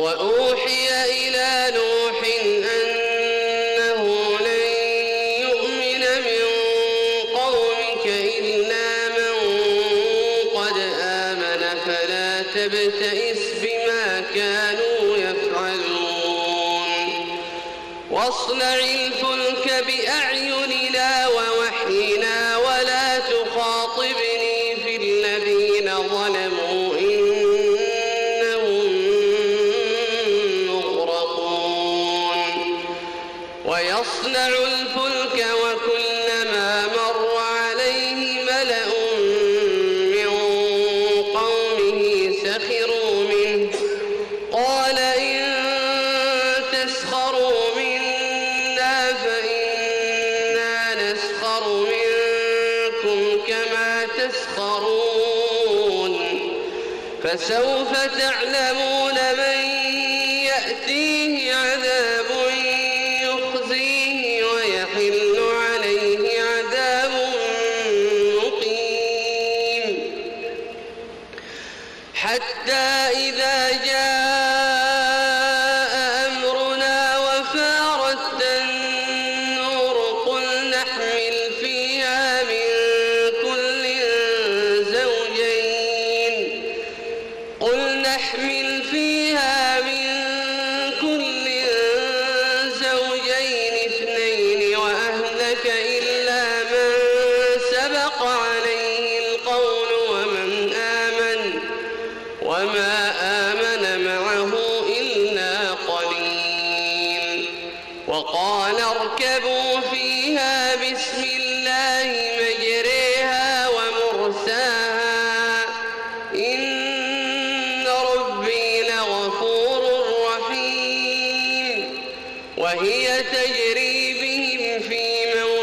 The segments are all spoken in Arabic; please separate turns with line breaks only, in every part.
وأوحي إلى نوح أنه لن يؤمن من قومك إلا من قد آمن فلا تبتئس بما كانوا يفعلون. وأصنع الفلك بأعيننا فسوف تعلمون من يأتيه عذاب قل نحمل فيها من كل زوجين اثنين وأهلك إلا من سبق عليه القول ومن آمن وما آمن معه إلا قليل. وقال اركبوا فيها بسم الله تجري بهم في موج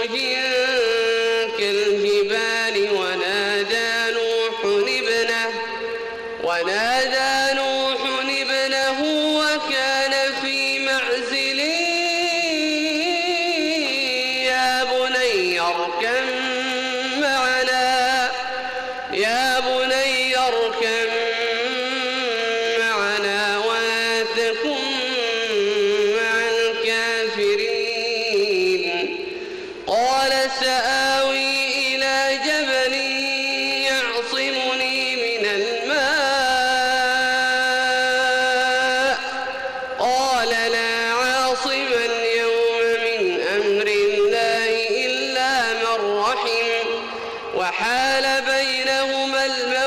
وحال بينهما الموج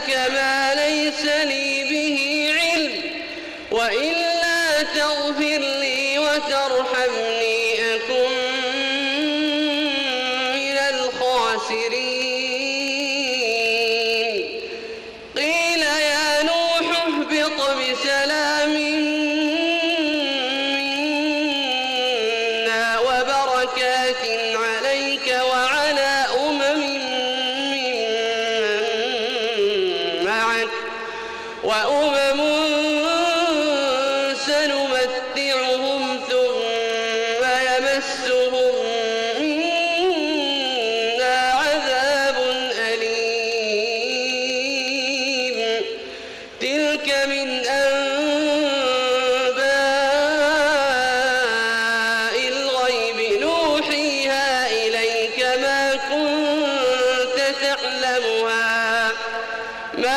لك ما ليس لي به علم وإلا تغفر لي وترحمني أكن من الخاسرين.